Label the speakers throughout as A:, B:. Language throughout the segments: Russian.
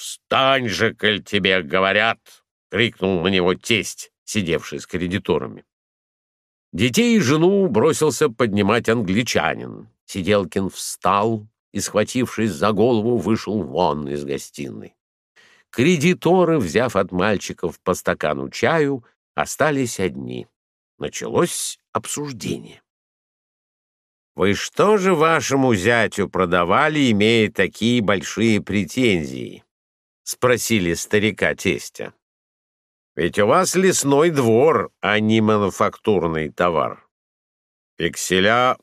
A: «Встань же, коль тебе говорят!» — крикнул на него тесть, сидевший с кредиторами. Детей и жену бросился поднимать англичанин. Сиделкин встал и, схватившись за голову, вышел вон из гостиной. Кредиторы, взяв от мальчиков по стакану чаю, остались одни. Началось обсуждение. «Вы что же вашему зятю продавали, имея такие большие претензии?» — спросили старика тестя. Ведь у вас лесной двор, а не мануфактурный товар. Пикселя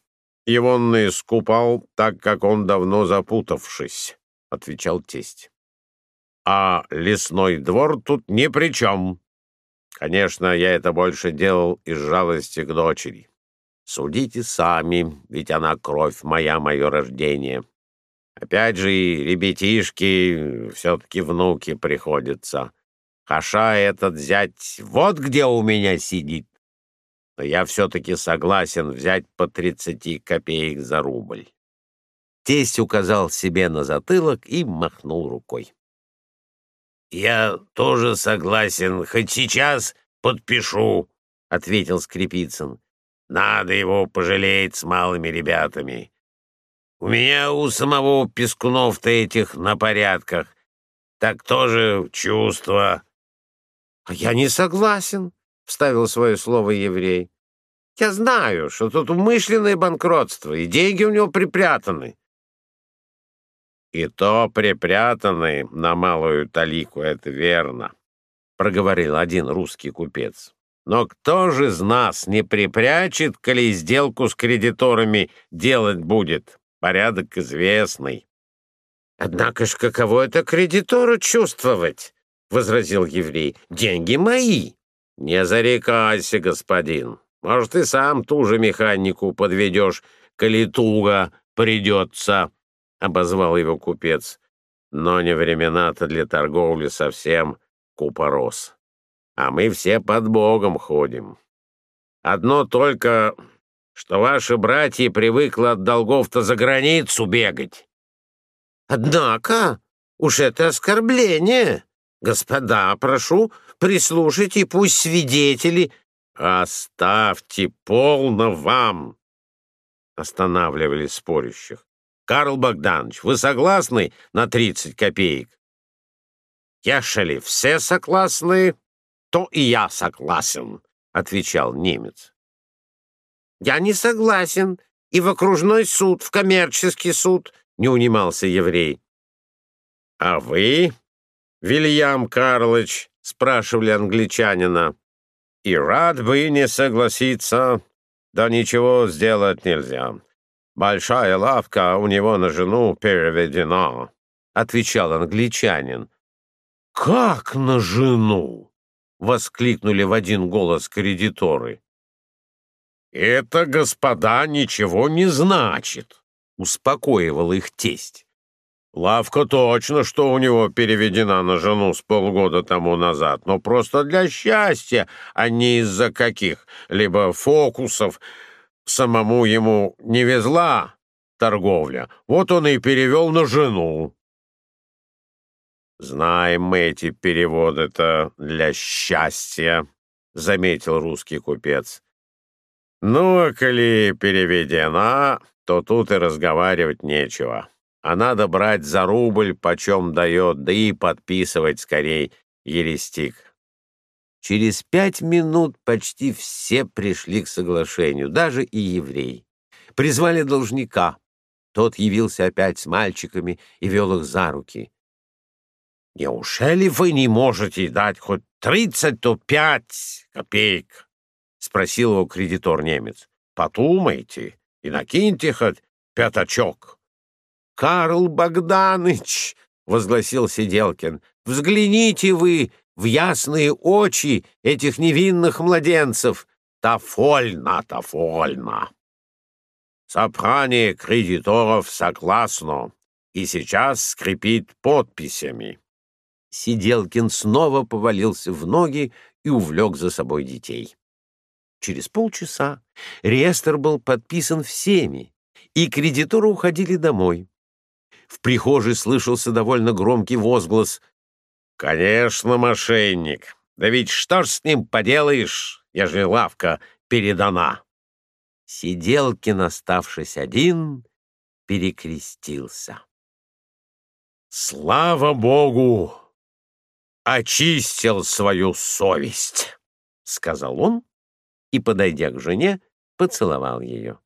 A: егонный скупал, так как он давно запутавшись, — отвечал тесть. А лесной двор тут ни при чем. Конечно, я это больше делал из жалости к дочери. Судите сами, ведь она кровь моя, мое рождение. Опять же, и ребятишки все-таки внуки приходятся. Хаша этот взять вот где у меня сидит. Но я все-таки согласен взять по тридцати копеек за рубль. Тесть указал себе на затылок и махнул рукой. — Я тоже согласен, хоть сейчас подпишу, — ответил Скрипицын. — Надо его пожалеть с малыми ребятами. У меня у самого Пескунов-то этих на порядках. Так тоже чувство. — А я не согласен, — вставил свое слово еврей. — Я знаю, что тут умышленное банкротство, и деньги у него припрятаны. — И то припрятаны на малую талику, это верно, — проговорил один русский купец. Но кто же из нас не припрячет, коли сделку с кредиторами делать будет? Порядок известный. Однако ж каково это кредитору чувствовать? — возразил еврей. — Деньги мои. — Не зарекайся, господин. Может, и сам ту же механику подведешь, коли туго придется, — обозвал его купец. Но не времена-то для торговли совсем купорос. А мы все под Богом ходим. Одно только, что ваши братья привыкли от долгов-то за границу бегать. — Однако уж это оскорбление, Господа, прошу, прислушайте, пусть свидетели... Оставьте полно вам! Останавливали спорящих. Карл Богданович, вы согласны на тридцать копеек? Ешали все согласны, то и я согласен, отвечал немец. Я не согласен и в окружной суд, в коммерческий суд, не унимался еврей. А вы, Вильям Карлыч, спрашивали англичанина. И рад бы не согласиться, да ничего сделать нельзя. Большая лавка у него на жену переведена, — отвечал англичанин. — Как на жену? — воскликнули в один голос кредиторы. — Это, господа, ничего не значит, — успокоивал их тесть. Лавка точно, что у него переведена на жену с полгода тому назад, но просто для счастья, а не из-за каких-либо фокусов. Самому ему не везла торговля, вот он и перевел на жену. «Знаем мы эти переводы-то для счастья», — заметил русский купец. «Ну, а коли переведена, то тут и разговаривать нечего» а надо брать за рубль, почем дает, да и подписывать скорей, ерестик. Через пять минут почти все пришли к соглашению, даже и еврей. Призвали должника. Тот явился опять с мальчиками и вел их за руки. «Неужели вы не можете дать хоть тридцать-то пять копеек?» — спросил его кредитор-немец. «Подумайте и накиньте хоть пятачок». Карл Богданыч, — возгласил Сиделкин, — взгляните вы в ясные очи этих невинных младенцев. Тафольно, тафольно. Собрание кредиторов согласно и сейчас скрипит подписями. Сиделкин снова повалился в ноги и увлек за собой детей. Через полчаса реестр был подписан всеми, и кредиторы уходили домой. в прихожей слышался довольно громкий возглас. «Конечно, мошенник! Да ведь что ж с ним поделаешь, ежели лавка передана?» Сиделкин, оставшись один, перекрестился. «Слава Богу! Очистил свою совесть!» — сказал он и, подойдя к жене, поцеловал ее.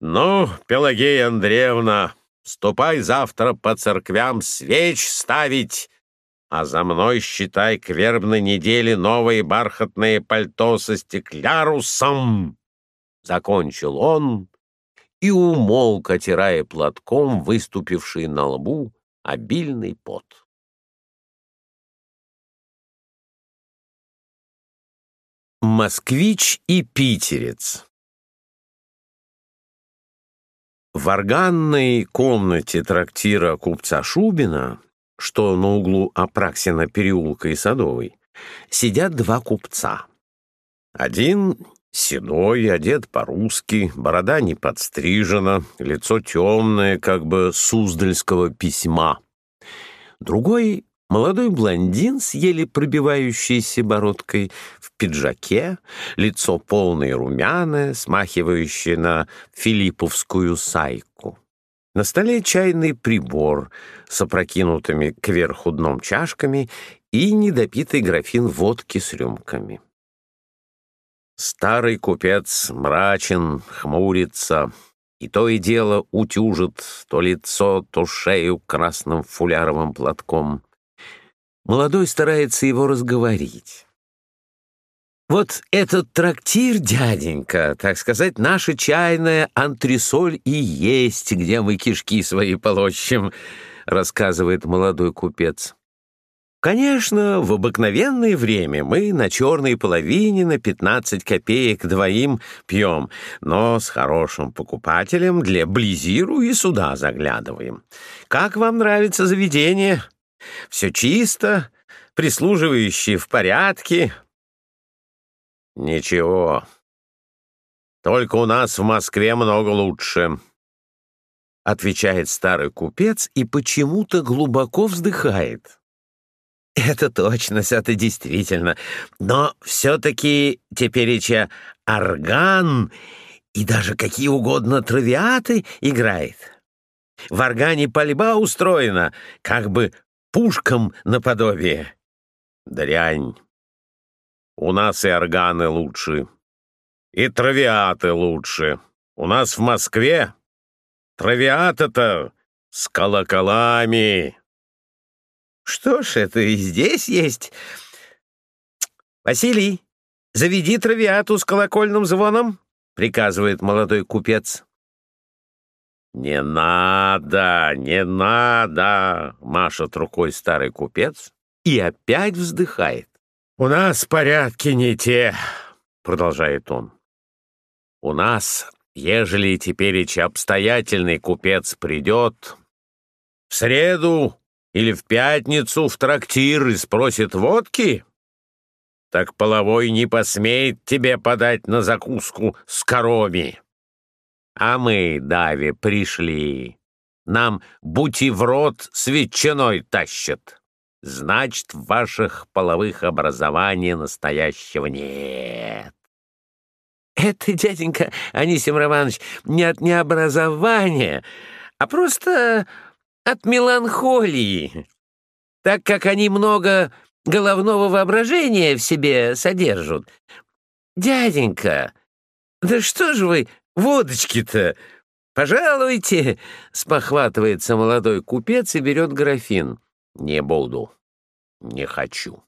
A: «Ну, Пелагея Андреевна, ступай завтра по церквям свеч ставить, а за мной, считай, к вербной неделе новые бархатные пальто со стеклярусом!» Закончил он и умолк, отирая платком выступивший на лбу обильный пот. Москвич и питерец В органной комнате трактира купца Шубина, что на углу Апраксина переулка и Садовой, сидят два купца. Один седой, одет по-русски, борода не подстрижена, лицо темное, как бы суздальского письма. Другой Молодой блондин с еле пробивающейся бородкой в пиджаке, лицо полное румяное, смахивающее на филипповскую сайку. На столе чайный прибор с опрокинутыми кверху дном чашками и недопитый графин водки с рюмками. Старый купец мрачен, хмурится, и то и дело утюжит то лицо, то шею красным фуляровым платком. Молодой старается его разговорить. «Вот этот трактир, дяденька, так сказать, наша чайная антресоль и есть, где мы кишки свои полощем», — рассказывает молодой купец. Конечно, в обыкновенное время мы на черной половине на 15 копеек двоим пьем, но с хорошим покупателем для близиру и сюда заглядываем. Как вам нравится заведение? Все чисто, прислуживающие в порядке. Ничего. Только у нас в Москве много лучше. Отвечает старый купец и почему-то глубоко вздыхает. Это точно, это действительно. Но все-таки тепереча орган и даже какие угодно травиаты играет. В органе пальба устроена, как бы пушкам наподобие. Дрянь. У нас и органы лучше, и травиаты лучше. У нас в Москве травиаты-то с колоколами. Что ж, это и здесь есть. Василий, заведи травиату с колокольным звоном, приказывает молодой купец. «Не надо, не надо!» — машет рукой старый купец и опять вздыхает. «У нас порядки не те», — продолжает он. «У нас, ежели теперечь обстоятельный купец придет, в среду или в пятницу в трактир и спросит водки, так половой не посмеет тебе подать на закуску с короми. А мы, Дави, пришли. Нам бутиврот с ветчиной тащат. Значит, в ваших половых образований настоящего нет. Это, дяденька Анисим Романович, не от необразования, а просто от меланхолии, так как они много головного воображения в себе содержат. Дяденька, да что же вы Водочки-то! Пожалуйте!» — спохватывается молодой купец и берет графин. «Не буду. Не хочу».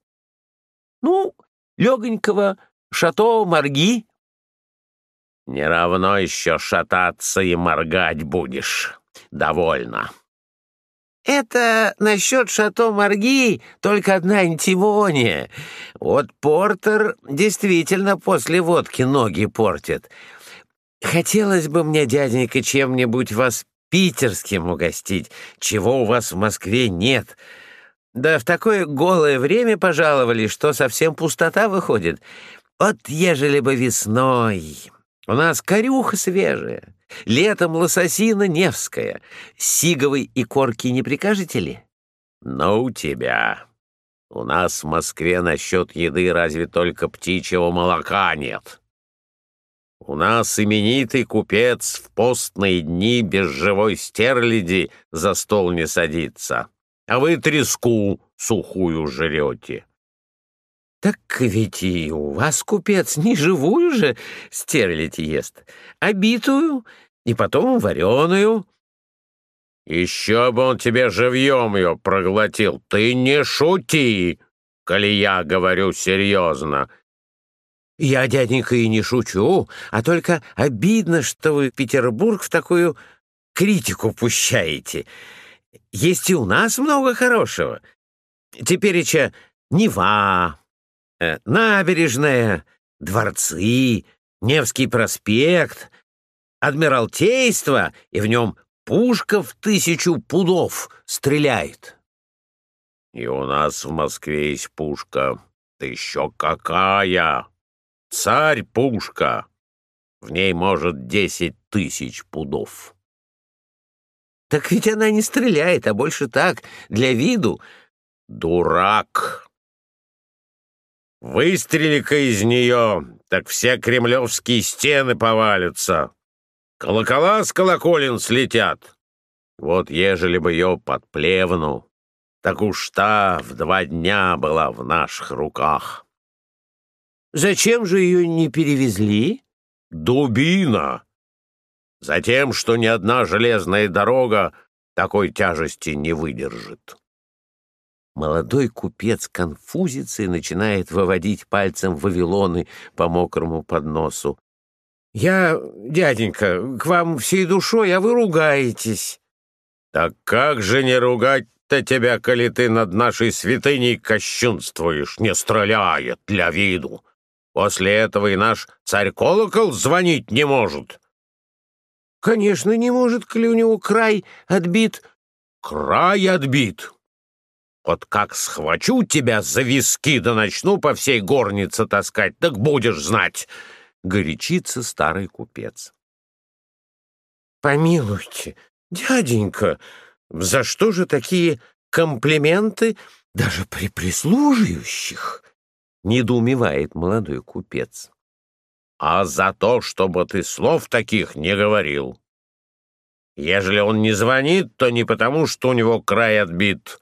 A: «Ну, легонького, шато, морги». «Не равно еще шататься и моргать будешь. Довольно». «Это насчет шато Марги только одна антимония. Вот Портер действительно после водки ноги портит. Хотелось бы мне, дяденька, чем-нибудь вас питерским угостить, чего у вас в Москве нет. Да в такое голое время пожаловали, что совсем пустота выходит. Вот ежели бы весной. У нас корюха свежая,
B: Летом лососина Невская. Сиговой и корки не прикажете ли?
A: Ну, тебя. У нас в Москве насчет еды разве только птичьего молока нет. У нас именитый купец в постные дни без живой стерляди за стол не садится, а вы треску сухую жрете.
B: Так ведь и у вас, купец, не живую же стерлядь ест, а битую и потом вареную.
A: Еще бы он тебе живьем ее проглотил. Ты не шути, коли я говорю серьезно.
B: Я, дяденька, и не шучу, а только обидно, что вы Петербург в такую критику пущаете. Есть и у нас много хорошего. Тепереча Нева, Э, набережная, дворцы, Невский проспект, Адмиралтейство, и в нем пушка в тысячу пудов стреляет.
A: И у нас в Москве есть пушка. Да еще какая! Царь-пушка! В ней может десять тысяч пудов.
B: Так ведь она не стреляет, а больше так, для виду.
A: Дурак! Выстрели-ка из нее, так все кремлевские стены повалятся. Колокола с колоколен слетят. Вот ежели бы ее под плевну, так уж та в два дня была в наших руках.
B: Зачем же ее не перевезли?
A: Дубина! Затем, что ни одна железная дорога такой тяжести не выдержит.
B: Молодой купец конфузится и начинает выводить пальцем вавилоны по мокрому подносу. «Я, дяденька, к вам всей душой, а вы ругаетесь».
A: «Так как же не ругать-то тебя, коли ты над нашей святыней кощунствуешь, не стреляет для виду? После этого и наш царь-колокол звонить не может».
B: «Конечно, не может, коли у него край отбит».
A: «Край отбит, вот как схвачу тебя за виски да начну по всей горнице таскать, так будешь знать!» — горячится старый купец.
B: «Помилуйте, дяденька, за что же такие комплименты даже при прислуживающих?» — недоумевает молодой купец.
A: «А за то, чтобы ты слов таких не говорил. Ежели он не звонит, то не потому, что у него край отбит,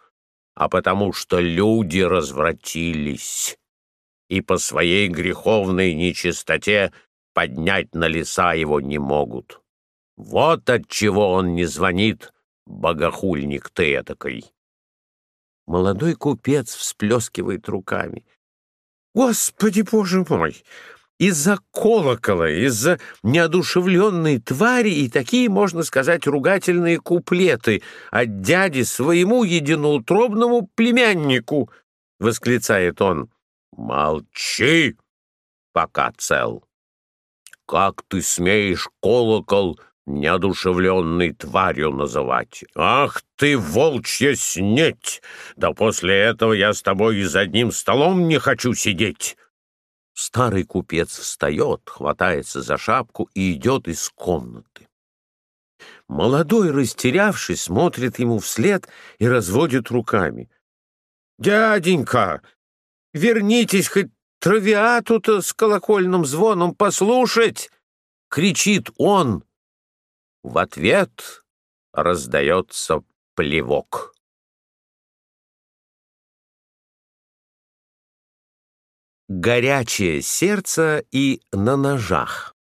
A: а потому что люди развратились и по своей греховной нечистоте поднять на леса его не могут. Вот от чего он не звонит, богохульник ты этакой.
B: Молодой купец всплескивает руками. «Господи, боже мой! из-за колокола, из-за неодушевленной твари и такие, можно сказать, ругательные куплеты от дяди своему единоутробному племяннику, — восклицает он.
A: — Молчи, пока цел. Как ты смеешь колокол неодушевленной тварью называть? Ах ты, волчья снеть! Да после этого я с тобой и за одним столом не хочу сидеть.
B: Старый купец встает, хватается за шапку и идет из комнаты. Молодой, растерявшись, смотрит ему вслед и разводит руками. «Дяденька, вернитесь хоть травиату-то с колокольным звоном послушать!» — кричит он. В ответ раздается плевок. Горячее сердце и на ножах.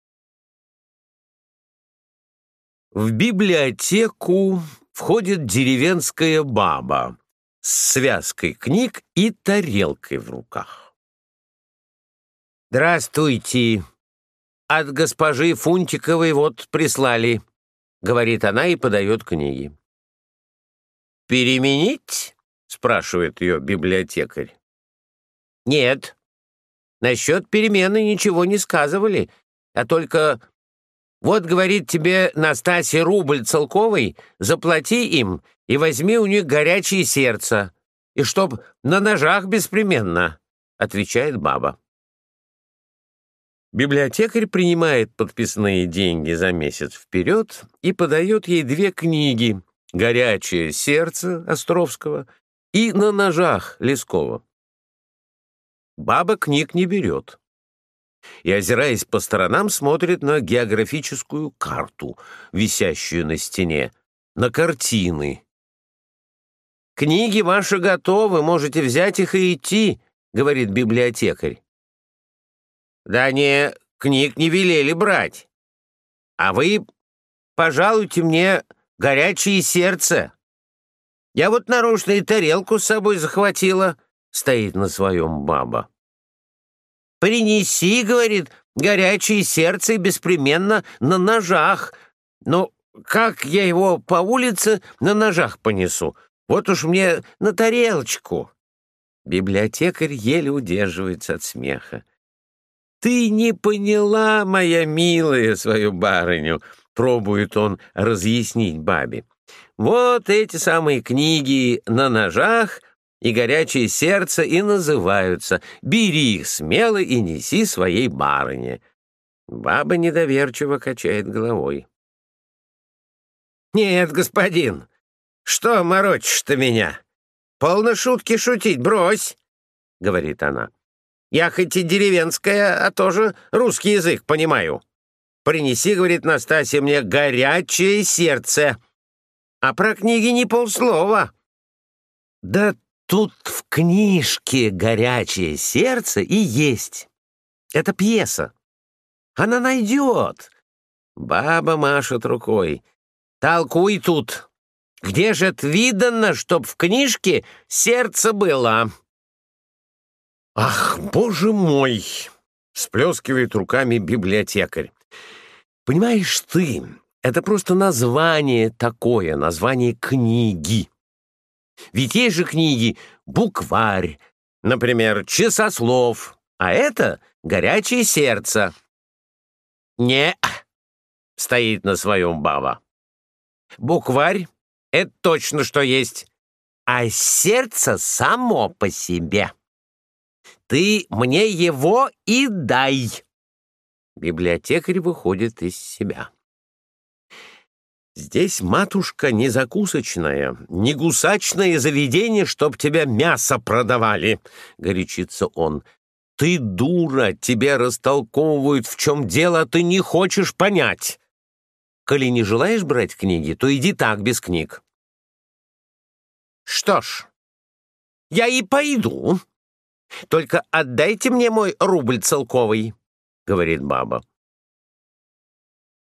B: В библиотеку входит деревенская баба с связкой книг и тарелкой в руках. «Здравствуйте! От госпожи Фунтиковой вот прислали», — говорит она и подает книги. «Переменить?» — спрашивает ее библиотекарь. «Нет», Насчет перемены ничего не сказывали, а только вот, говорит тебе Настасья рубль целковый, заплати им и возьми у них горячее сердце, и чтоб на ножах беспременно, — отвечает баба.
A: Библиотекарь принимает подписные деньги за месяц вперед и подает ей две книги «Горячее сердце» Островского и «На ножах» Лескова. Баба книг не берет и, озираясь по сторонам, смотрит на географическую карту, висящую на стене, на картины. «Книги ваши готовы, можете взять их и идти», — говорит библиотекарь. «Да не, книг не велели брать. А вы, пожалуйте мне горячее сердце. Я вот нарочно и тарелку с собой захватила», — стоит на своем баба. «Принеси, — говорит, — горячее сердце и беспременно на ножах. Ну, как я его по улице на ножах понесу? Вот уж мне на тарелочку». Библиотекарь еле удерживается от смеха. «Ты не поняла, моя милая, свою барыню», — пробует он разъяснить бабе. «Вот эти самые книги на ножах и горячее сердце и называются. Бери их смело и неси своей барыне». Баба недоверчиво качает головой. «Нет, господин, что морочишь-то меня? Полно шутки шутить, брось!» — говорит она. «Я хоть и деревенская, а тоже русский язык понимаю. Принеси, — говорит Настасья, — мне горячее сердце. А про книги не полслова». «Да Тут в книжке «Горячее сердце» и есть. Это пьеса. Она найдет. Баба машет рукой. Толкуй тут. Где же это видано, чтоб в книжке сердце было? Ах, боже мой! Сплескивает руками библиотекарь. Понимаешь ты, это просто название такое, название книги. Ведь есть же книги «Букварь», например, «Часослов», а это «Горячее сердце». «Не», — стоит на своем баба. «Букварь — это точно что есть, а сердце само по себе. Ты мне его и дай». Библиотекарь выходит из себя. Здесь, матушка, не закусочная, не гусачное заведение, чтоб тебя мясо продавали, — горячится он. Ты дура, тебе растолковывают, в чем дело, ты не хочешь понять. Коли не желаешь брать книги, то иди так, без книг. Что ж, я и пойду. Только отдайте мне мой рубль целковый, — говорит баба.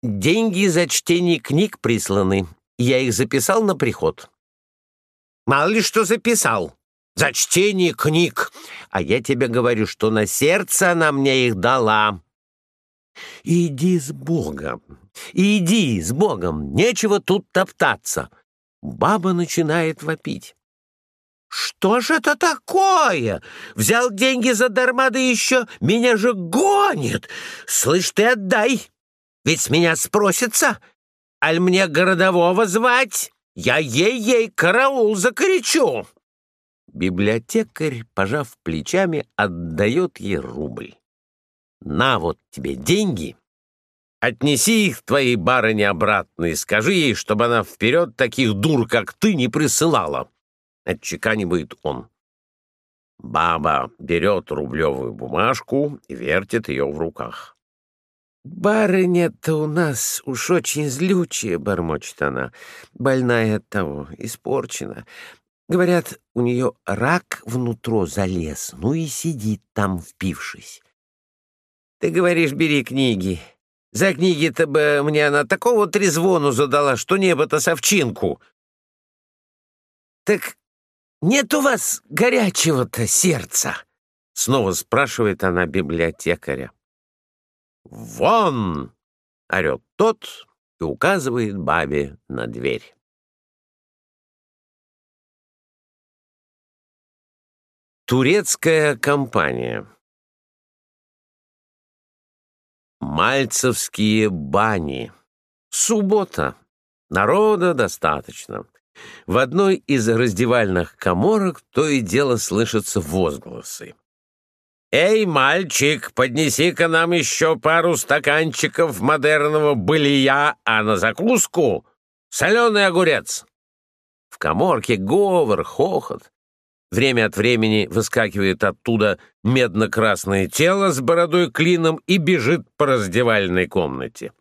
A: Деньги за чтение книг присланы. Я их записал на приход. Мало ли что записал. За чтение книг. А я тебе говорю, что на сердце она мне их дала. Иди с Богом. Иди с Богом. Нечего тут топтаться. Баба начинает вопить. «Что же это такое? Взял деньги задарма, да еще меня же гонит! Слышь, ты отдай!» Ведь с меня спросится, аль мне городового звать? Я ей-ей караул закричу!» Библиотекарь, пожав плечами, отдает ей рубль. «На вот тебе деньги. Отнеси их твоей барыне обратно и скажи ей, чтобы она вперед таких дур, как ты, не присылала». Отчеканивает он. Баба берет рублевую бумажку и вертит ее в руках. «Барыня-то у нас уж очень злючая», — бормочет она, больная от того, испорчена. Говорят, у нее рак внутро залез, ну и сидит там, впившись. «Ты говоришь, бери книги. За книги-то бы мне она такого трезвону задала, что небо-то совчинку». «Так нет у вас горячего-то сердца?» — снова спрашивает она библиотекаря. «Вон!» — орет тот и указывает бабе на дверь. Турецкая компания Мальцевские бани. Суббота. Народа достаточно. В одной из раздевальных коморок то и дело слышатся возгласы. «Эй, мальчик, поднеси-ка нам еще пару стаканчиков модерного былия, а на закуску — соленый огурец!»
B: В коморке говор, хохот. Время от времени выскакивает оттуда медно-красное тело с бородой клином и бежит по раздевальной комнате.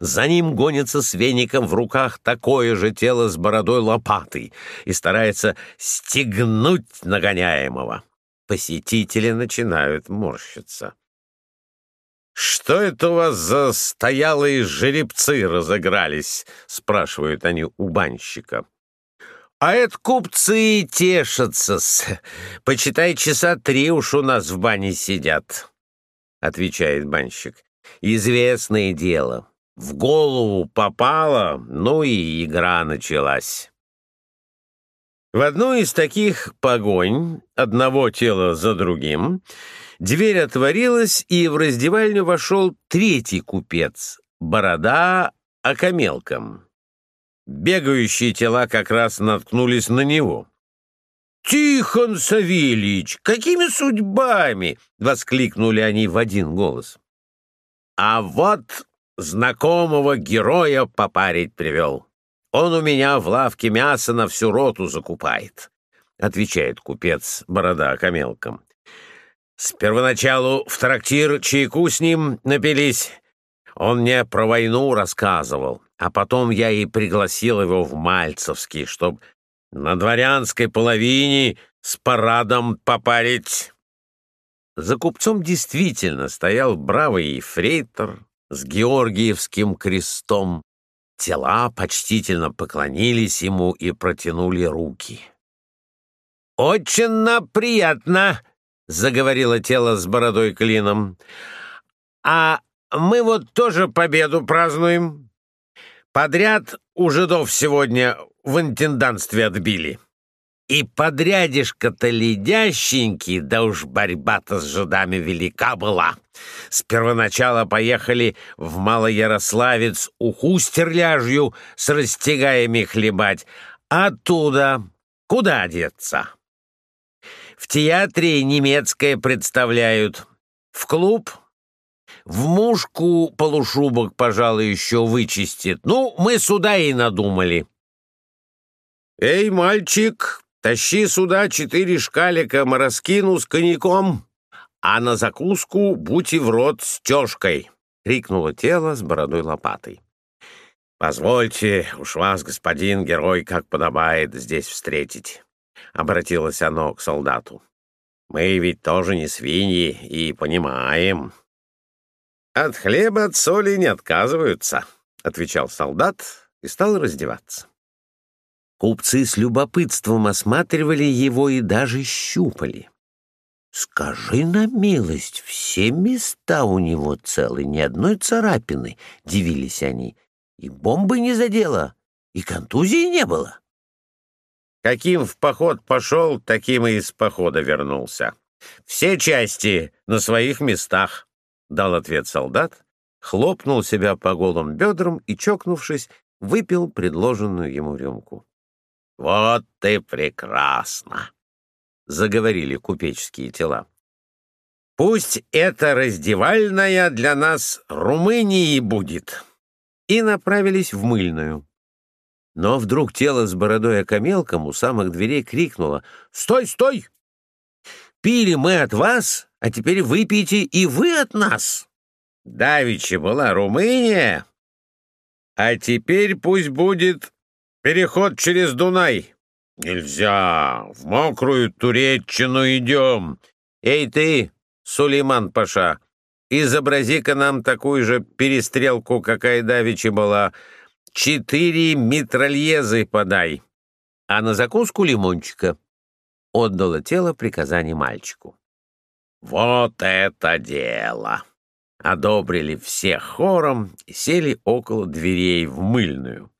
B: За ним гонится с веником в руках такое же тело с бородой лопатой и старается стегнуть нагоняемого. Посетители начинают морщиться.
A: «Что это у вас за стоялые жеребцы разыгрались?» — спрашивают они у банщика.
B: «А это купцы тешатся -с. Почитай, часа три уж у нас в бане сидят», — отвечает банщик. «Известное дело. В голову попало, ну и игра началась». В одну из таких погонь, одного тела за другим, дверь отворилась, и в раздевальню вошел третий купец, борода окамелком. Бегающие тела как раз наткнулись на него. «Тихон Савельич, какими судьбами?» — воскликнули они в один голос. «А вот знакомого героя попарить привел. Он у меня в лавке мясо на всю роту закупает», — отвечает купец борода камелком. «С первоначалу в трактир чайку с ним напились. Он мне про войну рассказывал, а потом я и пригласил его в Мальцевский, чтоб на дворянской половине с парадом попарить. За купцом действительно стоял бравый ефрейтор с георгиевским крестом. Тела почтительно поклонились ему и протянули руки. «Очень приятно!» — заговорило тело с бородой клином. «А мы вот тоже победу празднуем. Подряд у жидов сегодня в интендантстве отбили. И подрядишка-то ледященький, да уж борьба-то с жидами велика была. С первоначала поехали в Малоярославец уху стерляжью с растягаями хлебать. Оттуда куда деться? В театре немецкое представляют. В клуб в мушку полушубок, пожалуй, еще вычистит. Ну, мы сюда и надумали. «Эй, мальчик, тащи сюда четыре шкалика мороскину с коньяком, а на закуску будь и в рот стежкой!» — крикнуло тело с бородой лопатой. «Позвольте, уж вас, господин герой, как подобает здесь встретить», — обратилось оно к солдату. «Мы ведь тоже не свиньи и понимаем, «От хлеба, от соли не отказываются», — отвечал солдат и стал раздеваться. Купцы с любопытством осматривали его и даже щупали. «Скажи на милость, все места у него целы, ни одной царапины», — дивились они. «И бомбы не задела, и контузии не было». Каким в поход пошел, таким и из похода вернулся. Все части на своих местах. — дал ответ солдат, хлопнул себя по голым бедрам и, чокнувшись, выпил предложенную ему рюмку. — Вот ты прекрасно! — заговорили купеческие тела. — Пусть эта раздевальная для нас Румынии будет! И направились в мыльную. Но вдруг тело с бородой окамелком у самых дверей крикнуло «Стой, стой! Пили мы от вас, а теперь выпейте и вы от нас. Давичи была Румыния, а теперь пусть будет переход через Дунай. Нельзя, в мокрую Туреччину идем. Эй ты, Сулейман Паша, изобрази-ка нам такую же перестрелку, какая давичи была. Четыре митральезы подай, а на закуску лимончика. Отдало тело приказание мальчику. «Вот это дело!» Одобрили все хором и сели около дверей в мыльную.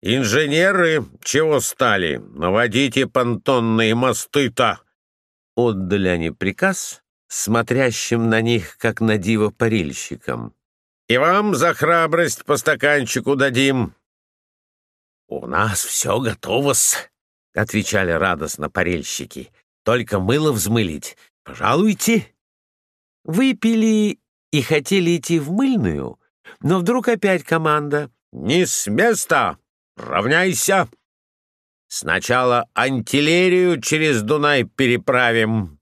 B: «Инженеры чего стали? Наводите понтонные мосты-то!» Отдали они приказ, смотрящим на них, как на диво парильщикам. «И вам за храбрость по стаканчику дадим!» «У нас все готово-с!» — отвечали радостно парильщики. «Только мыло взмылить,
A: Пожалуйте.
B: Выпили и хотели идти в мыльную, но вдруг опять команда.
A: «Не с места! Равняйся! Сначала антилерию через Дунай переправим!»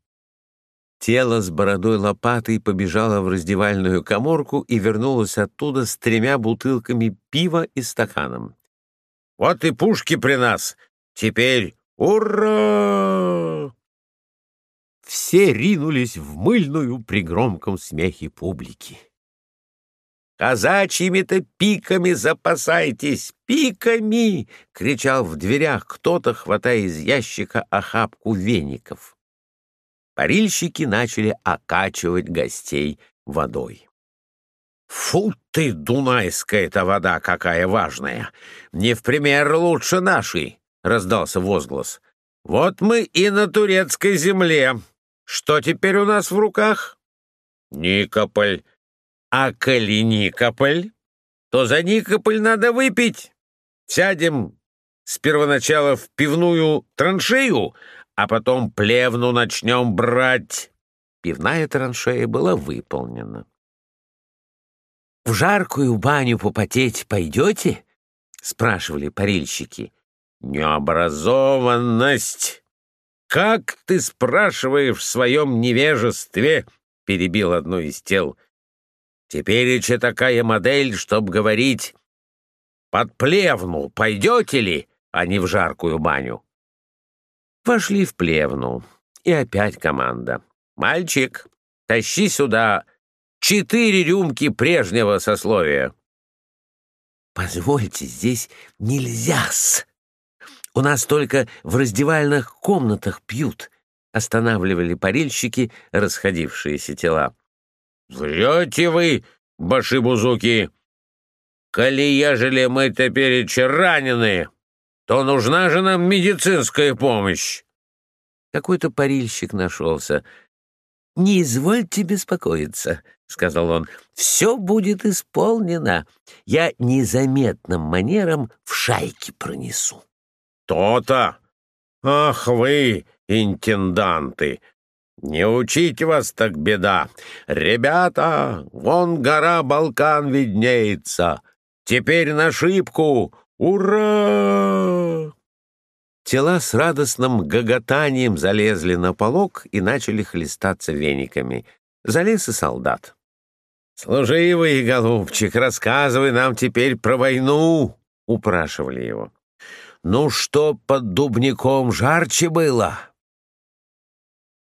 B: Тело с бородой лопатой побежало в раздевальную коморку и вернулось оттуда с тремя бутылками пива и стаканом.
A: «Вот и пушки при нас! Теперь ура!»
B: Все ринулись в мыльную при громком смехе публики.
A: «Казачьими-то пиками запасайтесь! Пиками!» — кричал в дверях кто-то, хватая из ящика охапку веников.
B: Парильщики начали окачивать гостей водой.
A: «Фу ты, дунайская-то вода какая важная! Не в пример лучше нашей!» — раздался возглас. «Вот мы и на турецкой земле. Что теперь у нас в руках?» «Никополь. А коли Никополь, то за Никополь надо выпить. Сядем с первоначала в пивную траншею, а потом плевну начнем брать».
B: Пивная траншея была выполнена. «В жаркую баню попотеть пойдете?» — спрашивали парильщики.
A: «Необразованность! Как ты спрашиваешь в своем невежестве?» — перебил одно из тел. «Теперь еще такая модель, чтоб говорить под плевну пойдете ли, а не в жаркую баню?»
B: Вошли в плевну, и опять команда. «Мальчик, тащи сюда четыре рюмки прежнего сословия». «Позвольте, здесь нельзя-с. У нас только в раздевальных комнатах пьют», — останавливали парильщики расходившиеся тела.
A: «Врете вы, башибузуки! Коли ежели мы теперь ранены, то нужна же нам медицинская помощь!»
B: Какой-то парильщик нашелся — «Не извольте беспокоиться», — сказал он. «Все будет исполнено. Я незаметным манером в шайке пронесу».
A: «То-то! Ах вы, интенданты! Не учите вас так беда! Ребята, вон гора Балкан виднеется! Теперь на шибку! Ура!»
B: Тела с радостным гоготанием залезли на полог и начали хлестаться вениками. Залез и солдат.
A: «Служивый, голубчик, рассказывай нам теперь про войну!» — упрашивали его.
B: «Ну что под дубником жарче было?»